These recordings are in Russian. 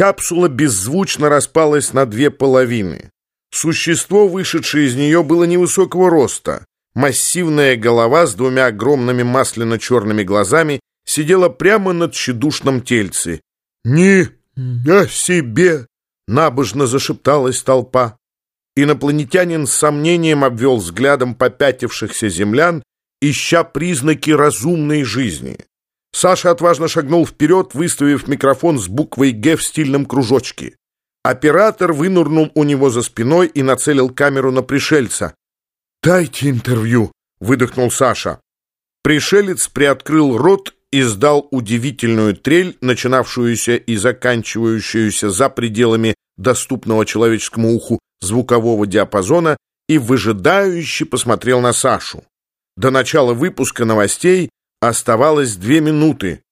Капсула беззвучно распалась на две половины. Существо, вышедшее из нее, было невысокого роста. Массивная голова с двумя огромными масляно-черными глазами сидела прямо над тщедушным тельце. «Ни о себе!» — набожно зашепталась толпа. Инопланетянин с сомнением обвел взглядом попятившихся землян, ища признаки разумной жизни. Саша отважно шагнул вперед, выставив микрофон с буквой «Г» в стильном кружочке. Оператор вынурнул у него за спиной и нацелил камеру на пришельца. «Дайте интервью», — выдохнул Саша. Пришелец приоткрыл рот и издал удивительную трель, начинавшуюся и заканчивающуюся за пределами доступного человеческому уху звукового диапазона, и выжидающе посмотрел на Сашу. До начала выпуска новостей оставалось две минуты.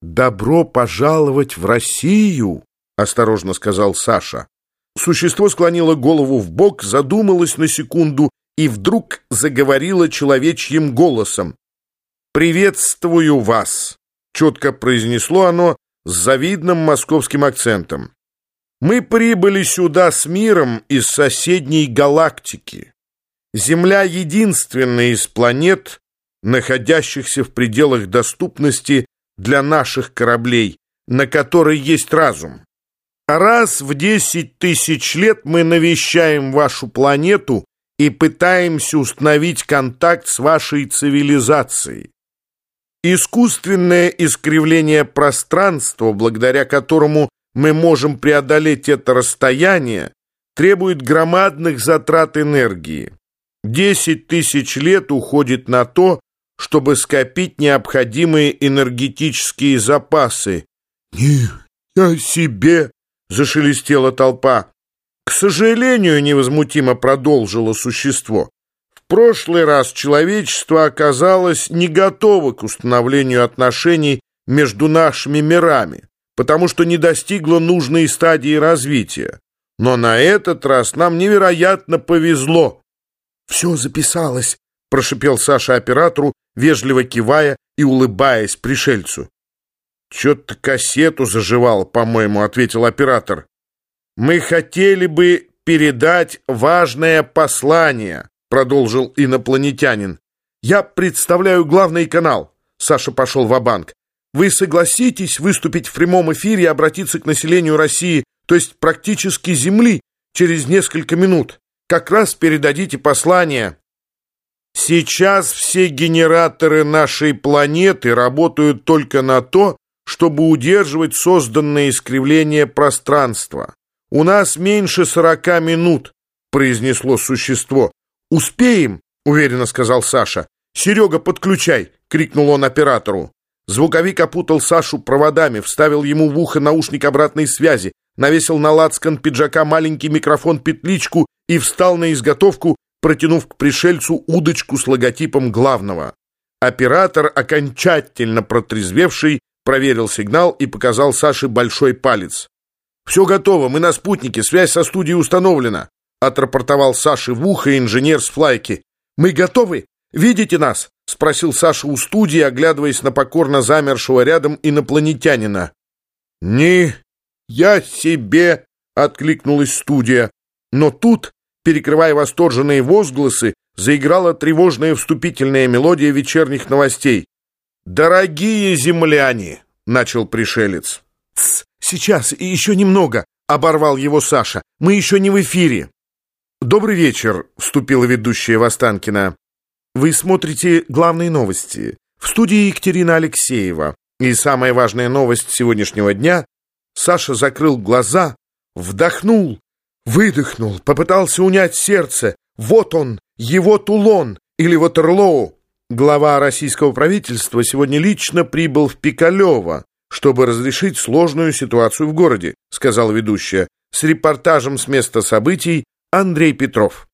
«Добро пожаловать в Россию!» осторожно сказал Саша. Существо склонило голову в бок, задумалось на секунду и вдруг заговорило человечьим голосом. «Приветствую вас!» — четко произнесло оно с завидным московским акцентом. «Мы прибыли сюда с миром из соседней галактики. Земля единственная из планет, находящихся в пределах доступности для наших кораблей, на которой есть разум. Раз в десять тысяч лет мы навещаем вашу планету и пытаемся установить контакт с вашей цивилизацией. Искусственное искривление пространства, благодаря которому мы можем преодолеть это расстояние, требует громадных затрат энергии. Десять тысяч лет уходит на то, чтобы скопить необходимые энергетические запасы. «Не о себе!» Зашелестела толпа. К сожалению, невозмутимо продолжило существо. В прошлый раз человечество оказалось не готово к установлению отношений между нашими мирами, потому что не достигло нужной стадии развития. Но на этот раз нам невероятно повезло. «Все записалось», — прошипел Саша оператору, вежливо кивая и улыбаясь пришельцу. «Чё-то кассету заживал, по-моему», — ответил оператор. «Мы хотели бы передать важное послание», — продолжил инопланетянин. «Я представляю главный канал», — Саша пошел в банк «Вы согласитесь выступить в прямом эфире и обратиться к населению России, то есть практически Земли, через несколько минут? Как раз передадите послание». Сейчас все генераторы нашей планеты работают только на то, чтобы удерживать созданное искривление пространства. «У нас меньше сорока минут», — произнесло существо. «Успеем», — уверенно сказал Саша. «Серега, подключай!» — крикнул он оператору. Звуковик опутал Сашу проводами, вставил ему в ухо наушник обратной связи, навесил на лацкан пиджака маленький микрофон-петличку и встал на изготовку, протянув к пришельцу удочку с логотипом главного. Оператор, окончательно протрезвевший, проверил сигнал и показал Саше большой палец. «Все готово, мы на спутнике, связь со студией установлена», отрапортовал Саше в ухо инженер с флайки. «Мы готовы? Видите нас?» спросил Саша у студии, оглядываясь на покорно замершего рядом инопланетянина. «Не я себе!» — откликнулась студия. Но тут, перекрывая восторженные возгласы, заиграла тревожная вступительная мелодия вечерних новостей. «Дорогие земляне!» — начал пришелец. «Тсс, сейчас, и еще немного!» — оборвал его Саша. «Мы еще не в эфире!» «Добрый вечер!» — вступила ведущая Востанкина. «Вы смотрите главные новости. В студии Екатерина Алексеева. И самая важная новость сегодняшнего дня — Саша закрыл глаза, вдохнул, выдохнул, попытался унять сердце. Вот он, его Тулон или Ватерлоу. Глава российского правительства сегодня лично прибыл в Пикалево, чтобы разрешить сложную ситуацию в городе, сказала ведущая, с репортажем с места событий Андрей Петров.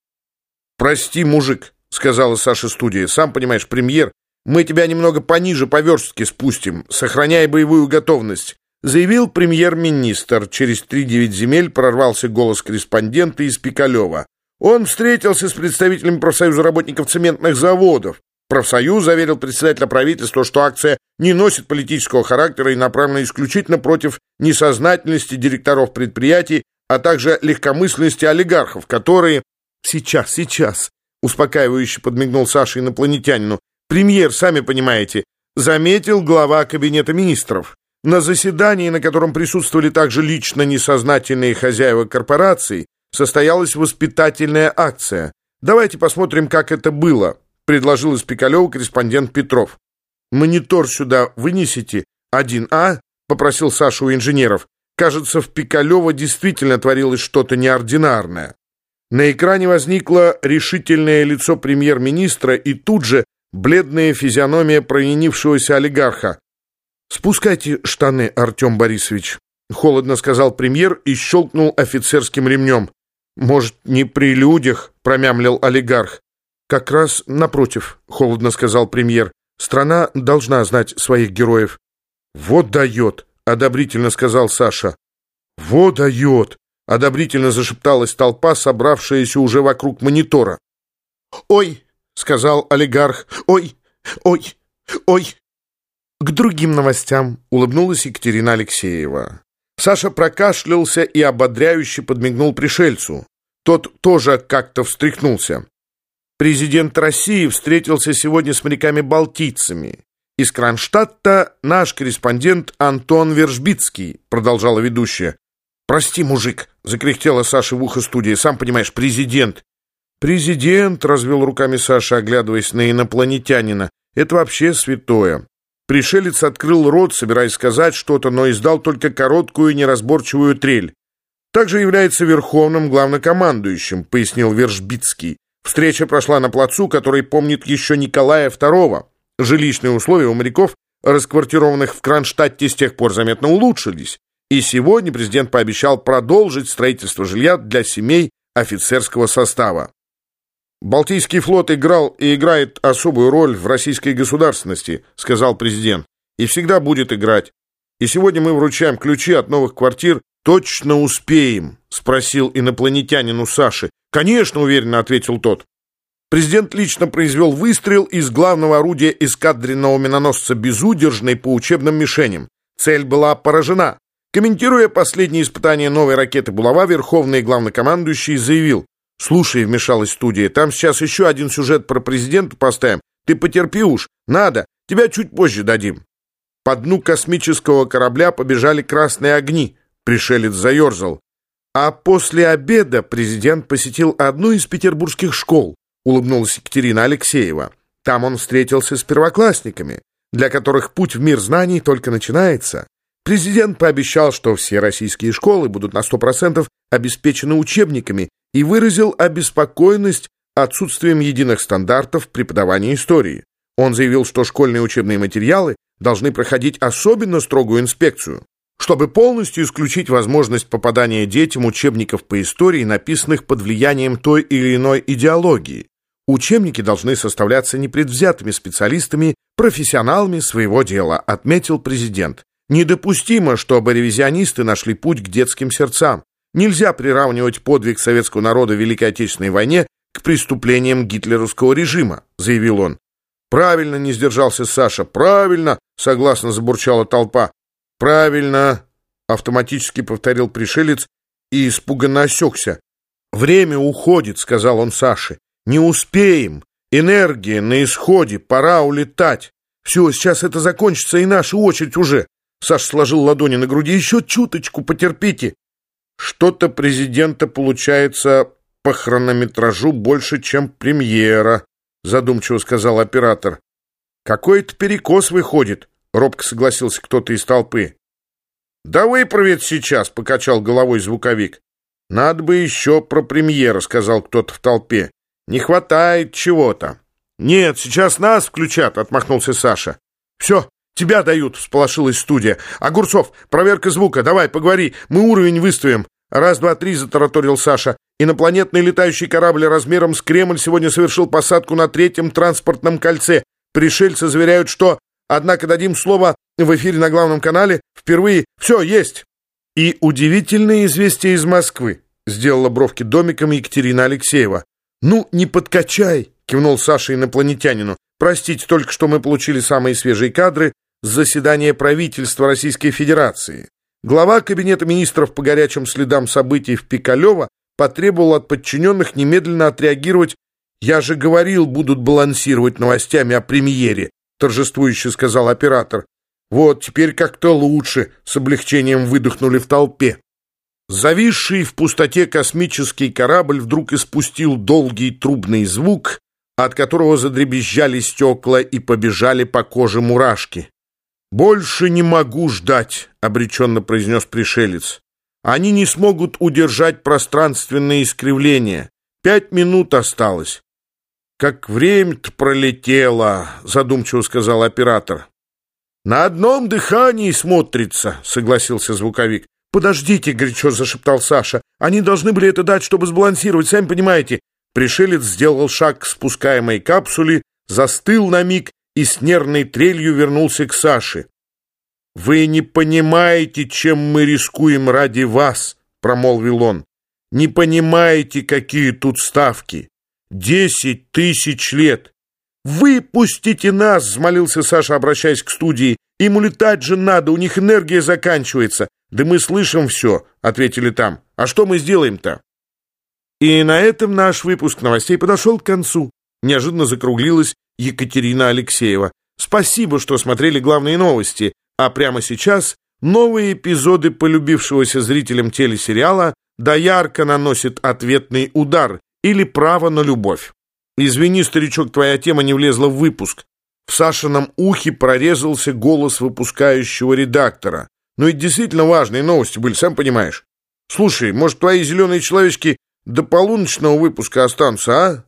«Прости, мужик», — сказала Саша студия, «сам понимаешь, премьер, мы тебя немного пониже по верстке спустим, сохраняя боевую готовность», заявил премьер-министр. Через три-девять земель прорвался голос корреспондента из Пикалева. Он встретился с представителями профсоюза работников цементных заводов, Профсоюз заверил председателя правительства, что акция не носит политического характера и направлена исключительно против несознательности директоров предприятий, а также легкомысленности олигархов, которые... «Сейчас, сейчас!» — успокаивающе подмигнул Саша инопланетянину. «Премьер, сами понимаете, заметил глава кабинета министров. На заседании, на котором присутствовали также лично несознательные хозяева корпораций, состоялась воспитательная акция. Давайте посмотрим, как это было» предложил из Пикалева корреспондент Петров. «Монитор сюда вынесите? Один, а?» — попросил Саша у инженеров. Кажется, в Пикалево действительно творилось что-то неординарное. На экране возникло решительное лицо премьер-министра и тут же бледная физиономия проявившегося олигарха. «Спускайте штаны, Артем Борисович», — холодно сказал премьер и щелкнул офицерским ремнем. «Может, не при людях?» — промямлил олигарх. «Как раз напротив», — холодно сказал премьер. «Страна должна знать своих героев». «Вот дает», — одобрительно сказал Саша. «Вот дает», — одобрительно зашепталась толпа, собравшаяся уже вокруг монитора. «Ой», — сказал олигарх, — «ой, ой, ой». К другим новостям улыбнулась Екатерина Алексеева. Саша прокашлялся и ободряюще подмигнул пришельцу. Тот тоже как-то встряхнулся. Президент России встретился сегодня с моряками-балтийцами. Из Кронштадта наш корреспондент Антон Вержбицкий, продолжала ведущая. «Прости, мужик», — закряхтела Саша в ухо студии, «сам понимаешь, президент». «Президент», — развел руками Саша, оглядываясь на инопланетянина, «это вообще святое». Пришелец открыл рот, собираясь сказать что-то, но издал только короткую неразборчивую трель. «Также является верховным главнокомандующим», — пояснил Вержбицкий. Встреча прошла на плацу, который помнит еще Николая II. Жилищные условия у моряков, расквартированных в Кронштадте, с тех пор заметно улучшились. И сегодня президент пообещал продолжить строительство жилья для семей офицерского состава. «Балтийский флот играл и играет особую роль в российской государственности», сказал президент, «и всегда будет играть. И сегодня мы вручаем ключи от новых квартир. Точно успеем?» спросил инопланетянин у Саши. «Конечно», — уверенно ответил тот. Президент лично произвел выстрел из главного орудия эскадренного миноносца «Безудержный» по учебным мишеням. Цель была поражена. Комментируя последние испытания новой ракеты «Булава», верховный главнокомандующий заявил, «Слушай», — вмешалась студия, «там сейчас еще один сюжет про президента поставим. Ты потерпи уж, надо, тебя чуть позже дадим». По дну космического корабля побежали красные огни. Пришелец заерзал. А после обеда президент посетил одну из петербургских школ, улыбнулась Екатерина Алексеева. Там он встретился с первоклассниками, для которых путь в мир знаний только начинается. Президент пообещал, что все российские школы будут на 100% обеспечены учебниками и выразил обеспокоенность отсутствием единых стандартов преподавания истории. Он заявил, что школьные учебные материалы должны проходить особенно строгую инспекцию чтобы полностью исключить возможность попадания детям учебников по истории, написанных под влиянием той или иной идеологии. Учебники должны составляться непредвзятыми специалистами, профессионалами своего дела, отметил президент. Недопустимо, чтобы ревизионисты нашли путь к детским сердцам. Нельзя приравнивать подвиг советского народа в Великой Отечественной войне к преступлениям гитлеровского режима, заявил он. Правильно не сдержался Саша, правильно, согласно забурчала толпа. «Правильно!» — автоматически повторил пришелец и испуганно осекся. «Время уходит», — сказал он Саше. «Не успеем. Энергия на исходе. Пора улетать. Все, сейчас это закончится, и наша очередь уже». Саша сложил ладони на груди. «Еще чуточку потерпите». «Что-то президента получается по хронометражу больше, чем премьера», задумчиво сказал оператор. «Какой-то перекос выходит. Робко согласился кто-то из толпы. «Да выправит сейчас», — покачал головой звуковик. «Надо бы еще про премьера», — сказал кто-то в толпе. «Не хватает чего-то». «Нет, сейчас нас включат», — отмахнулся Саша. «Все, тебя дают», — всполошилась студия. «Огурцов, проверка звука, давай, поговори, мы уровень выставим». «Раз, два, три», — затараторил Саша. «Инопланетный летающий корабль размером с Кремль сегодня совершил посадку на третьем транспортном кольце. Пришельцы заверяют, что Однако дадим слово в эфире на главном канале. Впервые все есть. И удивительное известие из Москвы. Сделала бровки домиком Екатерина Алексеева. «Ну, не подкачай!» — кивнул Саша инопланетянину. Простите, только что мы получили самые свежие кадры с заседания правительства Российской Федерации. Глава Кабинета министров по горячим следам событий в Пикалево потребовал от подчиненных немедленно отреагировать «Я же говорил, будут балансировать новостями о премьере», торжествующе сказал оператор. «Вот, теперь как-то лучше», — с облегчением выдохнули в толпе. Зависший в пустоте космический корабль вдруг испустил долгий трубный звук, от которого задребезжали стекла и побежали по коже мурашки. «Больше не могу ждать», — обреченно произнес пришелец. «Они не смогут удержать пространственные искривления. Пять минут осталось». «Как время-то пролетело», — задумчиво сказал оператор. «На одном дыхании смотрится», — согласился звуковик. «Подождите», — горячо зашептал Саша. «Они должны были это дать, чтобы сбалансировать, сами понимаете. Пришелец сделал шаг к спускаемой капсуле, застыл на миг и с нервной трелью вернулся к Саше. «Вы не понимаете, чем мы рискуем ради вас», — промолвил он. «Не понимаете, какие тут ставки. Десять тысяч лет. «Выпустите нас!» — взмолился Саша, обращаясь к студии. «Им улетать же надо, у них энергия заканчивается». «Да мы слышим все», — ответили там. «А что мы сделаем-то?» И на этом наш выпуск новостей подошел к концу. Неожиданно закруглилась Екатерина Алексеева. Спасибо, что смотрели главные новости. А прямо сейчас новые эпизоды полюбившегося зрителям телесериала «Доярка наносит ответный удар» или «Право на любовь». Извини, старичок, твоя тема не влезла в выпуск. В Сашином ухе прорезался голос выпускающего редактора. Ну и действительно важные новости были, сам понимаешь. Слушай, может, твои зеленые человечки до полуночного выпуска останутся, а?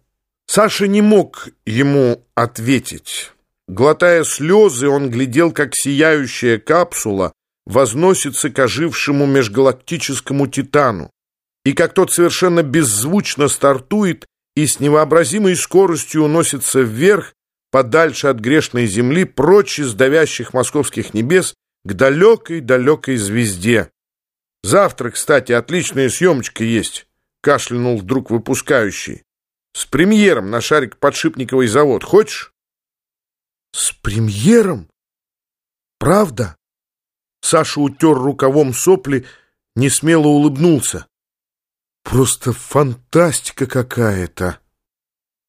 Саша не мог ему ответить. Глотая слезы, он глядел, как сияющая капсула возносится к ожившему межгалактическому титану, и как тот совершенно беззвучно стартует и с невообразимой скоростью уносится вверх, подальше от грешной земли, прочь из давящих московских небес, к далекой-далекой звезде. Завтра, кстати, отличная съемочка есть кашлянул вдруг выпускающий. «С премьером на шарик-подшипниковый завод. Хочешь?» «С премьером? Правда?» Саша утер рукавом сопли, несмело улыбнулся. «Просто фантастика какая-то!»